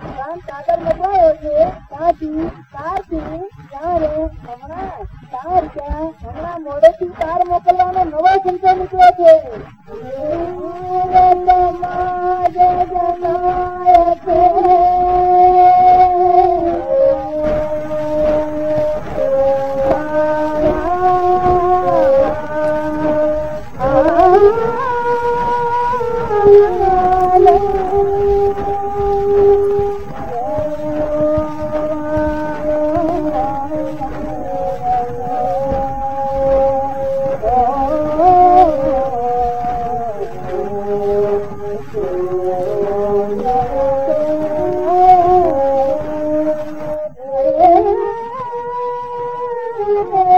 કામ કાગળ મગાવ્યો છે. કાચી કાચી ક્યારે હમણાં તાર ક્યાં હમણાં મોડેથી તાર મોકલવાનો નવો સંચય નીકળ્યો છે. Oh ¡Vamos!